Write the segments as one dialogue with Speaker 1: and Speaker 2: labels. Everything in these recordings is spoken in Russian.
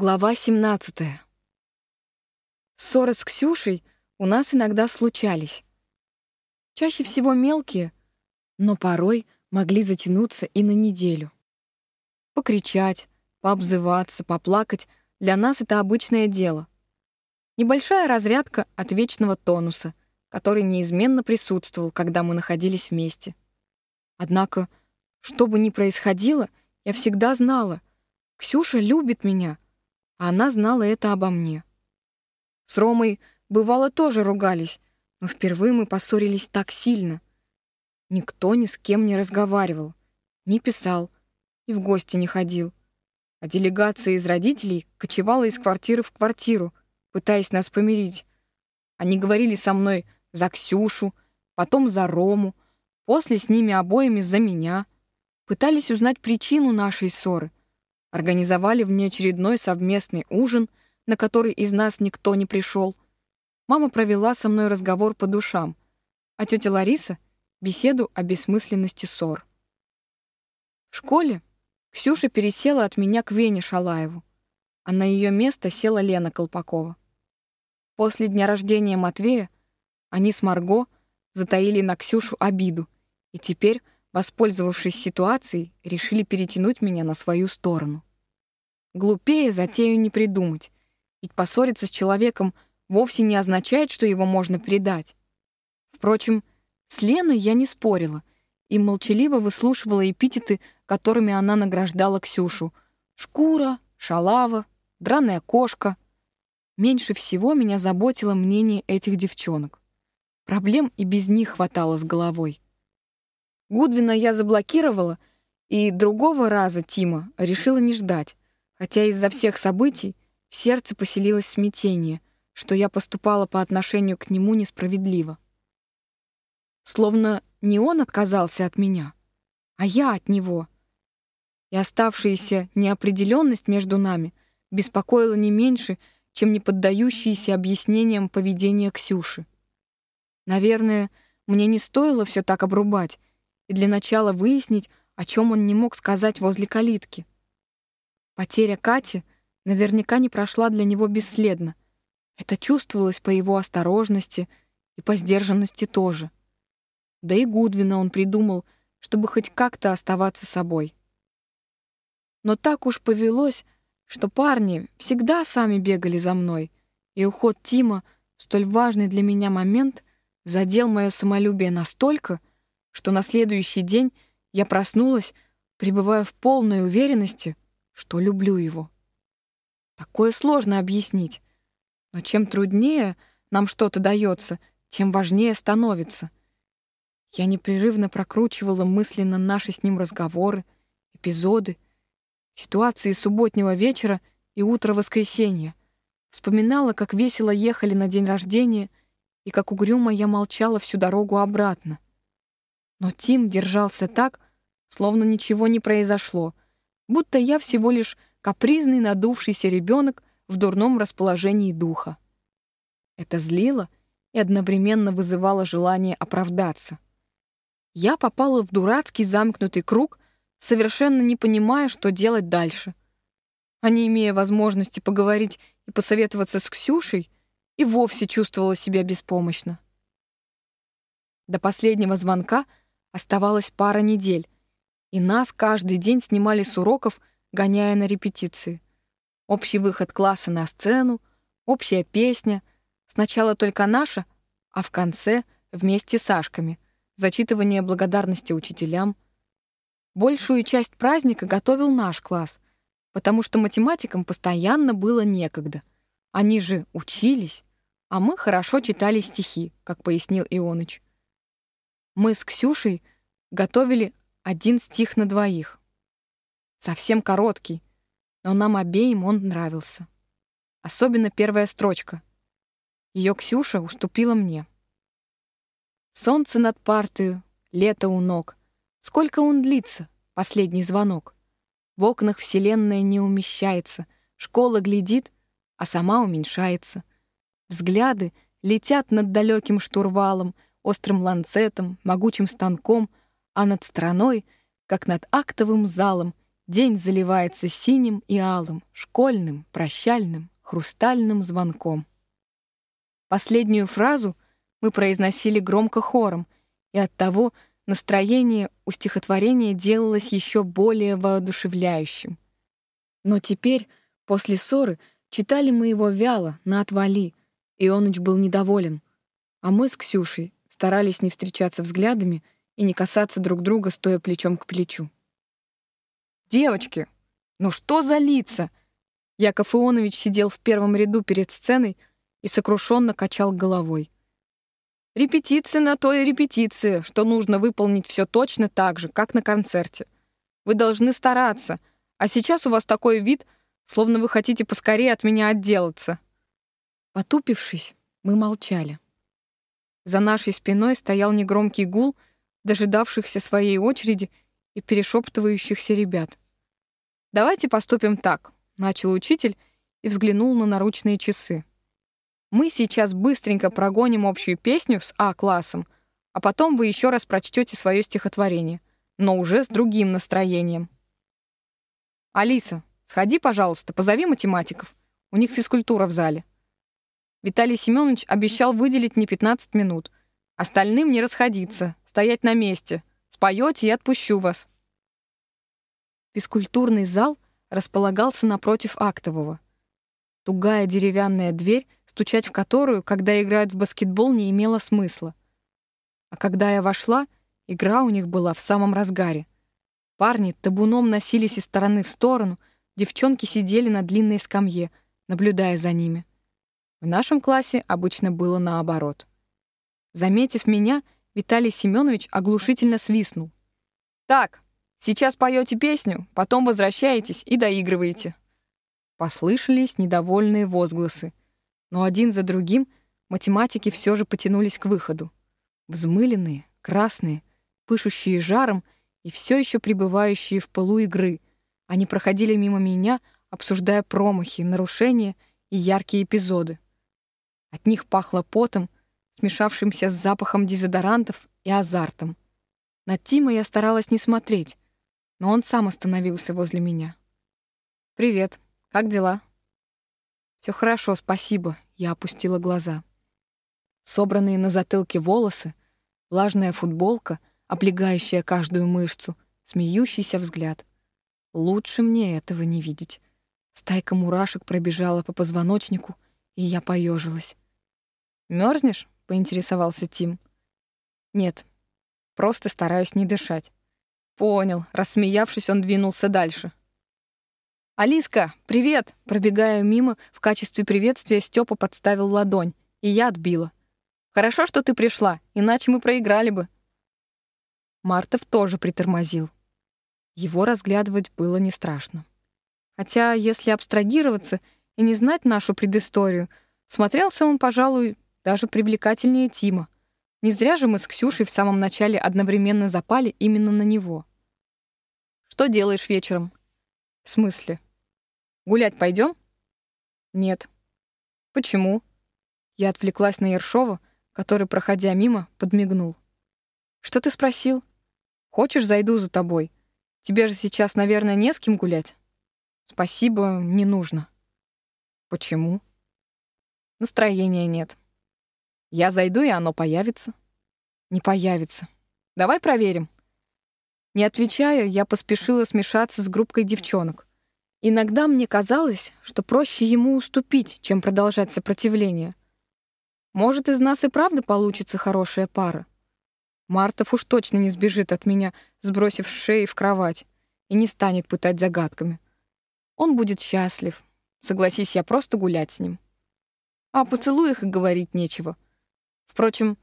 Speaker 1: Глава 17. Ссоры с Ксюшей у нас иногда случались. Чаще всего мелкие, но порой могли затянуться и на неделю. Покричать, пообзываться, поплакать — для нас это обычное дело. Небольшая разрядка от вечного тонуса, который неизменно присутствовал, когда мы находились вместе. Однако, что бы ни происходило, я всегда знала, Ксюша любит меня — она знала это обо мне. С Ромой, бывало, тоже ругались, но впервые мы поссорились так сильно. Никто ни с кем не разговаривал, не писал и в гости не ходил. А делегация из родителей кочевала из квартиры в квартиру, пытаясь нас помирить. Они говорили со мной за Ксюшу, потом за Рому, после с ними обоими за меня. Пытались узнать причину нашей ссоры, Организовали внеочередной совместный ужин, на который из нас никто не пришел. Мама провела со мной разговор по душам, а тетя Лариса — беседу о бессмысленности ссор. В школе Ксюша пересела от меня к Вене Шалаеву, а на ее место села Лена Колпакова. После дня рождения Матвея они с Марго затаили на Ксюшу обиду, и теперь воспользовавшись ситуацией, решили перетянуть меня на свою сторону. Глупее затею не придумать, ведь поссориться с человеком вовсе не означает, что его можно предать. Впрочем, с Леной я не спорила и молчаливо выслушивала эпитеты, которыми она награждала Ксюшу. Шкура, шалава, драная кошка. Меньше всего меня заботило мнение этих девчонок. Проблем и без них хватало с головой. Гудвина я заблокировала, и другого раза Тима решила не ждать, хотя из-за всех событий в сердце поселилось смятение, что я поступала по отношению к нему несправедливо. Словно не он отказался от меня, а я от него. И оставшаяся неопределенность между нами беспокоила не меньше, чем не поддающиеся объяснениям поведения Ксюши. Наверное, мне не стоило все так обрубать, и для начала выяснить, о чем он не мог сказать возле калитки. Потеря Кати наверняка не прошла для него бесследно. Это чувствовалось по его осторожности и по сдержанности тоже. Да и Гудвина он придумал, чтобы хоть как-то оставаться собой. Но так уж повелось, что парни всегда сами бегали за мной, и уход Тима в столь важный для меня момент задел мое самолюбие настолько, что на следующий день я проснулась, пребывая в полной уверенности, что люблю его. Такое сложно объяснить. Но чем труднее нам что-то дается, тем важнее становится. Я непрерывно прокручивала мысленно наши с ним разговоры, эпизоды, ситуации субботнего вечера и утра воскресенья. Вспоминала, как весело ехали на день рождения и как угрюмо я молчала всю дорогу обратно. Но Тим держался так, словно ничего не произошло, будто я всего лишь капризный надувшийся ребенок в дурном расположении духа. Это злило и одновременно вызывало желание оправдаться. Я попала в дурацкий замкнутый круг, совершенно не понимая, что делать дальше. А не имея возможности поговорить и посоветоваться с Ксюшей, и вовсе чувствовала себя беспомощно. До последнего звонка — Оставалось пара недель, и нас каждый день снимали с уроков, гоняя на репетиции. Общий выход класса на сцену, общая песня, сначала только наша, а в конце вместе с Сашками, зачитывание благодарности учителям. Большую часть праздника готовил наш класс, потому что математикам постоянно было некогда. Они же учились, а мы хорошо читали стихи, как пояснил Ионыч. Мы с Ксюшей готовили один стих на двоих. Совсем короткий, но нам обеим он нравился. Особенно первая строчка. Ее Ксюша уступила мне. Солнце над партою, лето у ног. Сколько он длится, последний звонок. В окнах вселенная не умещается, школа глядит, а сама уменьшается. Взгляды летят над далеким штурвалом — острым ланцетом, могучим станком, а над страной, как над актовым залом, день заливается синим и алым, школьным, прощальным, хрустальным звонком. Последнюю фразу мы произносили громко хором, и оттого настроение у стихотворения делалось еще более воодушевляющим. Но теперь, после ссоры, читали мы его вяло, на отвали, Ионыч был недоволен, а мы с Ксюшей старались не встречаться взглядами и не касаться друг друга, стоя плечом к плечу. «Девочки, ну что за лица?» Яков Ионович сидел в первом ряду перед сценой и сокрушенно качал головой. «Репетиция на то и репетиция, что нужно выполнить все точно так же, как на концерте. Вы должны стараться, а сейчас у вас такой вид, словно вы хотите поскорее от меня отделаться». Потупившись, мы молчали. За нашей спиной стоял негромкий гул дожидавшихся своей очереди и перешептывающихся ребят. «Давайте поступим так», — начал учитель и взглянул на наручные часы. «Мы сейчас быстренько прогоним общую песню с А-классом, а потом вы еще раз прочтете свое стихотворение, но уже с другим настроением». «Алиса, сходи, пожалуйста, позови математиков. У них физкультура в зале». Виталий Семенович обещал выделить мне 15 минут. Остальным не расходиться, стоять на месте. Споете и отпущу вас. Физкультурный зал располагался напротив актового. Тугая деревянная дверь, стучать в которую, когда играют в баскетбол, не имело смысла. А когда я вошла, игра у них была в самом разгаре. Парни табуном носились из стороны в сторону, девчонки сидели на длинной скамье, наблюдая за ними. В нашем классе обычно было наоборот. Заметив меня, Виталий Семенович оглушительно свистнул. «Так, сейчас поете песню, потом возвращаетесь и доигрываете». Послышались недовольные возгласы, но один за другим математики все же потянулись к выходу. Взмыленные, красные, пышущие жаром и все еще пребывающие в пылу игры, они проходили мимо меня, обсуждая промахи, нарушения и яркие эпизоды. От них пахло потом, смешавшимся с запахом дезодорантов и азартом. На Тима я старалась не смотреть, но он сам остановился возле меня. «Привет, как дела?» «Все хорошо, спасибо», — я опустила глаза. Собранные на затылке волосы, влажная футболка, облегающая каждую мышцу, смеющийся взгляд. Лучше мне этого не видеть. Стайка мурашек пробежала по позвоночнику — и я поежилась. Мерзнешь? поинтересовался Тим. Нет, просто стараюсь не дышать. Понял. Рассмеявшись, он двинулся дальше. «Алиска, привет!» Пробегая мимо, в качестве приветствия Степа подставил ладонь, и я отбила. «Хорошо, что ты пришла, иначе мы проиграли бы». Мартов тоже притормозил. Его разглядывать было не страшно. Хотя, если абстрагироваться — и не знать нашу предысторию, смотрелся он, пожалуй, даже привлекательнее Тима. Не зря же мы с Ксюшей в самом начале одновременно запали именно на него. «Что делаешь вечером?» «В смысле? Гулять пойдем?» «Нет». «Почему?» Я отвлеклась на Ершова, который, проходя мимо, подмигнул. «Что ты спросил? Хочешь, зайду за тобой? Тебе же сейчас, наверное, не с кем гулять?» «Спасибо, не нужно». Почему? Настроения нет. Я зайду, и оно появится. Не появится. Давай проверим. Не отвечая, я поспешила смешаться с группкой девчонок. Иногда мне казалось, что проще ему уступить, чем продолжать сопротивление. Может, из нас и правда получится хорошая пара. Мартов уж точно не сбежит от меня, сбросив шеи в кровать, и не станет пытать загадками. Он будет счастлив, Согласись, я просто гулять с ним. А о поцелуях и говорить нечего. Впрочем,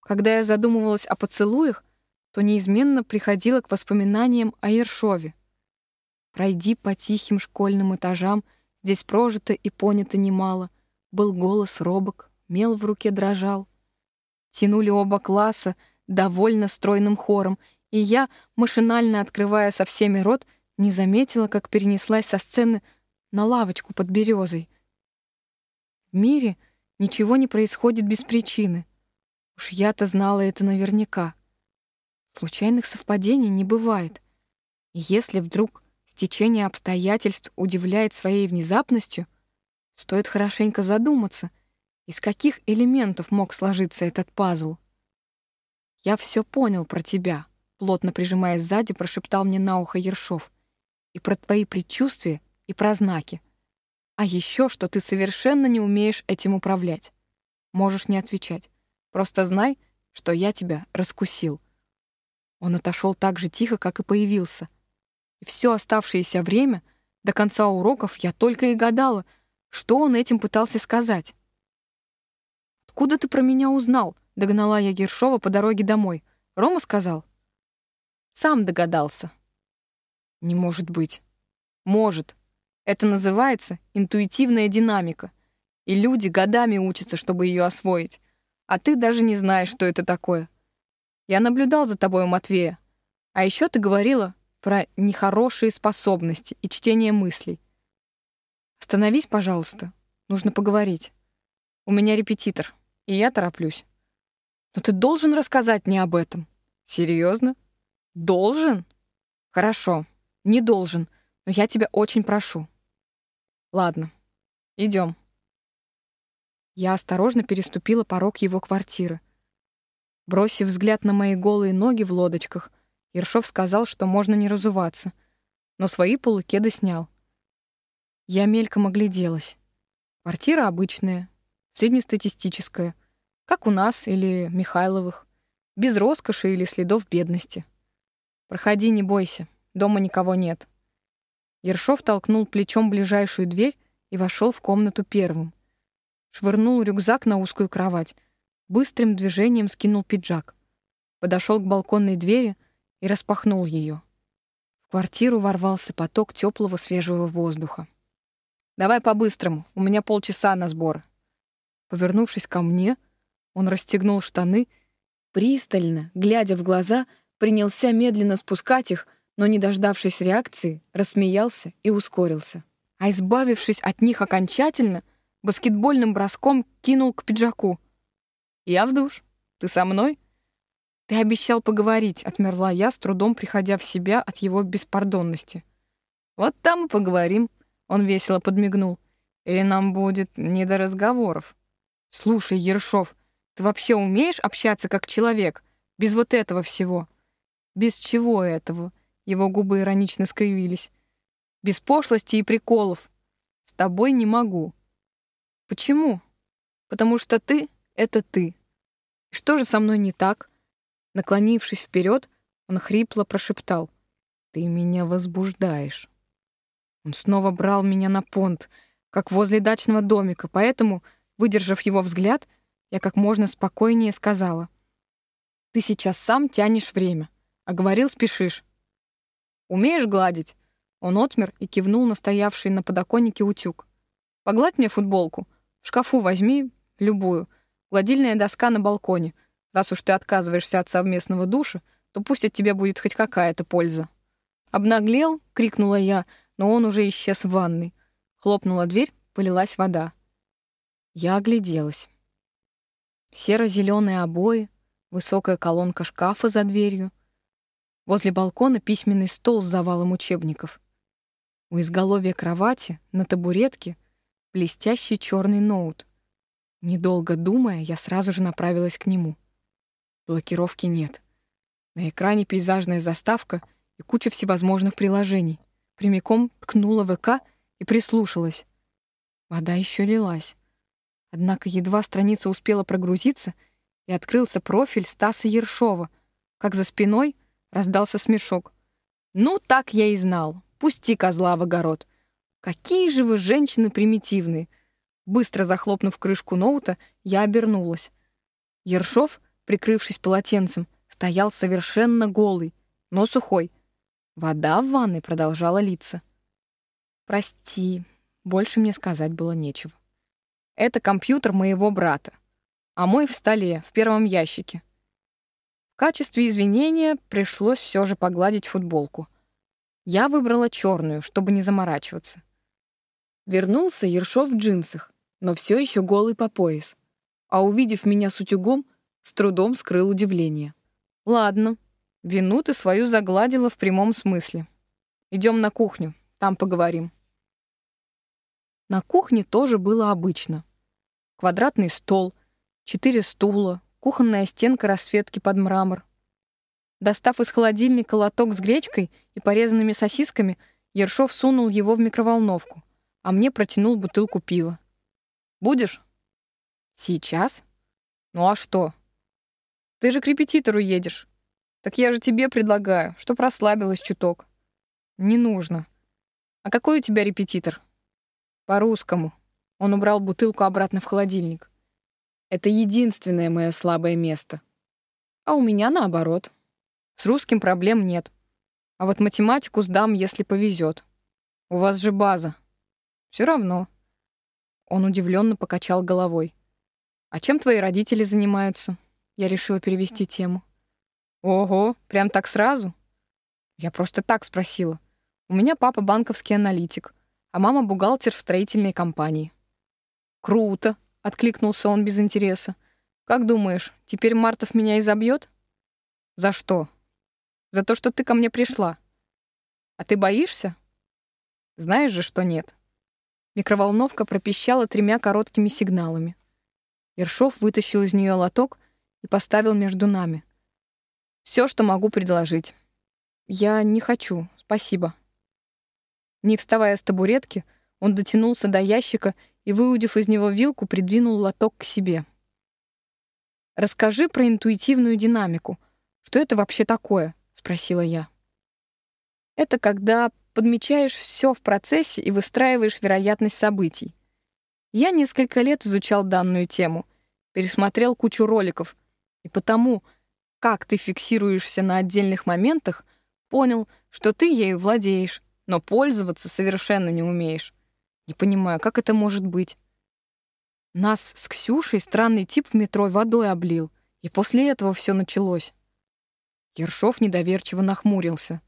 Speaker 1: когда я задумывалась о поцелуях, то неизменно приходила к воспоминаниям о Ершове. Пройди по тихим школьным этажам, здесь прожито и понято немало. Был голос робок, мел в руке дрожал. Тянули оба класса довольно стройным хором, и я, машинально открывая со всеми рот, не заметила, как перенеслась со сцены на лавочку под березой. В мире ничего не происходит без причины. Уж я-то знала это наверняка. Случайных совпадений не бывает. И если вдруг стечение обстоятельств удивляет своей внезапностью, стоит хорошенько задуматься, из каких элементов мог сложиться этот пазл. «Я все понял про тебя», — плотно прижимаясь сзади, прошептал мне на ухо Ершов. «И про твои предчувствия, и про знаки. А еще, что ты совершенно не умеешь этим управлять. Можешь не отвечать. Просто знай, что я тебя раскусил». Он отошел так же тихо, как и появился. И все оставшееся время, до конца уроков, я только и гадала, что он этим пытался сказать. «Откуда ты про меня узнал?» — догнала я Гершова по дороге домой. «Рома сказал?» «Сам догадался». «Не может быть». «Может. Это называется интуитивная динамика. И люди годами учатся, чтобы ее освоить. А ты даже не знаешь, что это такое. Я наблюдал за тобой, Матвея. А еще ты говорила про нехорошие способности и чтение мыслей. Остановись, пожалуйста. Нужно поговорить. У меня репетитор и я тороплюсь. Но ты должен рассказать мне об этом. Серьезно? Должен? Хорошо, не должен, но я тебя очень прошу. Ладно, идем. Я осторожно переступила порог его квартиры. Бросив взгляд на мои голые ноги в лодочках, Ершов сказал, что можно не разуваться, но свои полукеды снял. Я мельком огляделась. Квартира обычная, среднестатистическое, как у нас или Михайловых, без роскоши или следов бедности. Проходи, не бойся, дома никого нет. Ершов толкнул плечом ближайшую дверь и вошел в комнату первым. Швырнул рюкзак на узкую кровать, быстрым движением скинул пиджак, подошел к балконной двери и распахнул ее. В квартиру ворвался поток теплого свежего воздуха. «Давай по-быстрому, у меня полчаса на сбор», Повернувшись ко мне, он расстегнул штаны, пристально, глядя в глаза, принялся медленно спускать их, но, не дождавшись реакции, рассмеялся и ускорился. А избавившись от них окончательно, баскетбольным броском кинул к пиджаку. «Я в душ. Ты со мной?» «Ты обещал поговорить», — отмерла я, с трудом приходя в себя от его беспардонности. «Вот там и поговорим», — он весело подмигнул. «Или нам будет не до разговоров?» «Слушай, Ершов, ты вообще умеешь общаться как человек, без вот этого всего?» «Без чего этого?» Его губы иронично скривились. «Без пошлости и приколов. С тобой не могу». «Почему?» «Потому что ты — это ты. Что же со мной не так?» Наклонившись вперед, он хрипло прошептал. «Ты меня возбуждаешь». Он снова брал меня на понт, как возле дачного домика, поэтому Выдержав его взгляд, я как можно спокойнее сказала. «Ты сейчас сам тянешь время, а говорил спешишь. Умеешь гладить?» Он отмер и кивнул на стоявший на подоконнике утюг. «Погладь мне футболку. В шкафу возьми любую. Гладильная доска на балконе. Раз уж ты отказываешься от совместного душа, то пусть от тебя будет хоть какая-то польза». «Обнаглел?» — крикнула я, но он уже исчез в ванной. Хлопнула дверь, полилась вода. Я огляделась. Серо-зеленые обои, высокая колонка шкафа за дверью. Возле балкона письменный стол с завалом учебников. У изголовья кровати, на табуретке, блестящий черный ноут. Недолго думая, я сразу же направилась к нему. Блокировки нет. На экране пейзажная заставка и куча всевозможных приложений. Прямиком ткнула ВК и прислушалась. Вода еще лилась. Однако едва страница успела прогрузиться, и открылся профиль Стаса Ершова, как за спиной раздался смешок. «Ну, так я и знал. Пусти козла в огород. Какие же вы женщины примитивные!» Быстро захлопнув крышку ноута, я обернулась. Ершов, прикрывшись полотенцем, стоял совершенно голый, но сухой. Вода в ванной продолжала литься. «Прости, больше мне сказать было нечего». Это компьютер моего брата, а мой в столе, в первом ящике. В качестве извинения пришлось все же погладить футболку. Я выбрала черную, чтобы не заморачиваться. Вернулся Ершов в джинсах, но все еще голый по пояс. А увидев меня с утюгом, с трудом скрыл удивление. Ладно, вину ты свою загладила в прямом смысле. Идем на кухню, там поговорим. На кухне тоже было обычно. Квадратный стол, четыре стула, кухонная стенка расцветки под мрамор. Достав из холодильника лоток с гречкой и порезанными сосисками, Ершов сунул его в микроволновку, а мне протянул бутылку пива. «Будешь?» «Сейчас? Ну а что? Ты же к репетитору едешь. Так я же тебе предлагаю, чтоб расслабилась чуток». «Не нужно. А какой у тебя репетитор?» «По-русскому». Он убрал бутылку обратно в холодильник. «Это единственное мое слабое место. А у меня наоборот. С русским проблем нет. А вот математику сдам, если повезет. У вас же база. Все равно». Он удивленно покачал головой. «А чем твои родители занимаются?» Я решила перевести тему. «Ого, прям так сразу?» Я просто так спросила. У меня папа банковский аналитик, а мама бухгалтер в строительной компании. «Круто!» — откликнулся он без интереса. «Как думаешь, теперь Мартов меня изобьет?» «За что?» «За то, что ты ко мне пришла. А ты боишься?» «Знаешь же, что нет». Микроволновка пропищала тремя короткими сигналами. Ершов вытащил из нее лоток и поставил между нами. Все, что могу предложить. Я не хочу, спасибо. Не вставая с табуретки, он дотянулся до ящика и, выудив из него вилку, придвинул лоток к себе. «Расскажи про интуитивную динамику. Что это вообще такое?» — спросила я. «Это когда подмечаешь все в процессе и выстраиваешь вероятность событий. Я несколько лет изучал данную тему, пересмотрел кучу роликов, и потому, как ты фиксируешься на отдельных моментах, понял, что ты ею владеешь, но пользоваться совершенно не умеешь. Не понимаю, как это может быть. Нас с Ксюшей странный тип в метро водой облил, и после этого все началось. Ершов недоверчиво нахмурился.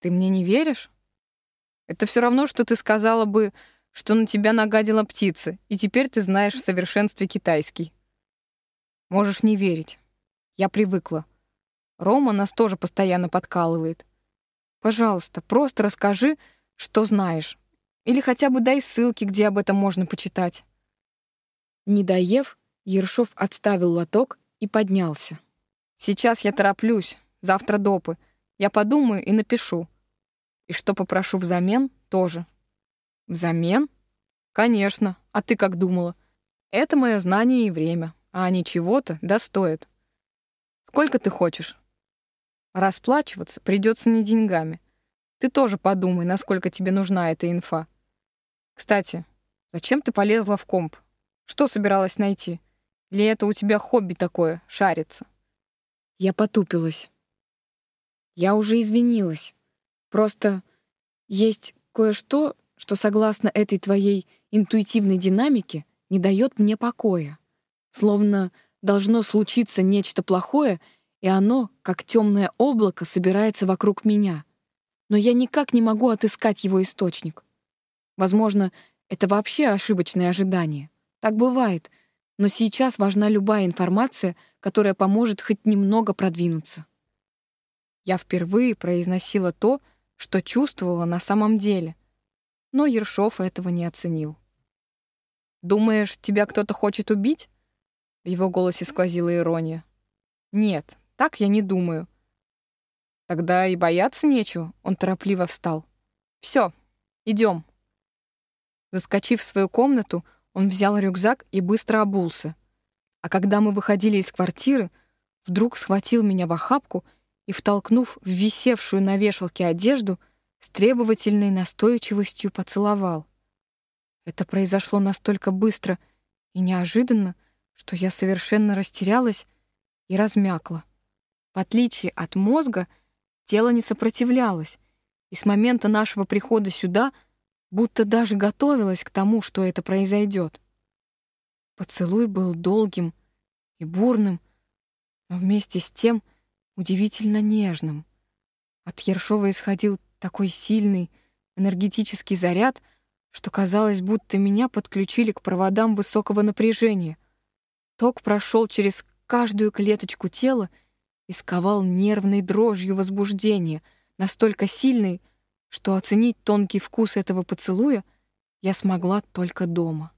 Speaker 1: «Ты мне не веришь? Это все равно, что ты сказала бы, что на тебя нагадила птица, и теперь ты знаешь в совершенстве китайский. Можешь не верить. Я привыкла. Рома нас тоже постоянно подкалывает. Пожалуйста, просто расскажи, что знаешь. Или хотя бы дай ссылки, где об этом можно почитать. Не доев, Ершов отставил лоток и поднялся. Сейчас я тороплюсь, завтра допы. Я подумаю и напишу. И что попрошу взамен, тоже. Взамен? Конечно. А ты как думала? Это мое знание и время. А они чего-то достоят. Сколько ты хочешь? Расплачиваться придется не деньгами. Ты тоже подумай, насколько тебе нужна эта инфа. Кстати, зачем ты полезла в комп? Что собиралась найти? Или это у тебя хобби такое, шариться? Я потупилась. Я уже извинилась. Просто есть кое-что, что, согласно этой твоей интуитивной динамике, не дает мне покоя. Словно должно случиться нечто плохое — и оно, как темное облако, собирается вокруг меня. Но я никак не могу отыскать его источник. Возможно, это вообще ошибочное ожидание. Так бывает, но сейчас важна любая информация, которая поможет хоть немного продвинуться. Я впервые произносила то, что чувствовала на самом деле, но Ершов этого не оценил. «Думаешь, тебя кто-то хочет убить?» В его голосе сквозила ирония. «Нет, так я не думаю. Тогда и бояться нечего, он торопливо встал. Все, идем. Заскочив в свою комнату, он взял рюкзак и быстро обулся. А когда мы выходили из квартиры, вдруг схватил меня в охапку и, втолкнув в висевшую на вешалке одежду, с требовательной настойчивостью поцеловал. Это произошло настолько быстро и неожиданно, что я совершенно растерялась и размякла. В отличие от мозга, тело не сопротивлялось, и с момента нашего прихода сюда будто даже готовилось к тому, что это произойдет. Поцелуй был долгим и бурным, но вместе с тем удивительно нежным. От Ершова исходил такой сильный энергетический заряд, что казалось, будто меня подключили к проводам высокого напряжения. Ток прошел через каждую клеточку тела и сковал нервной дрожью возбуждения, настолько сильной, что оценить тонкий вкус этого поцелуя я смогла только дома.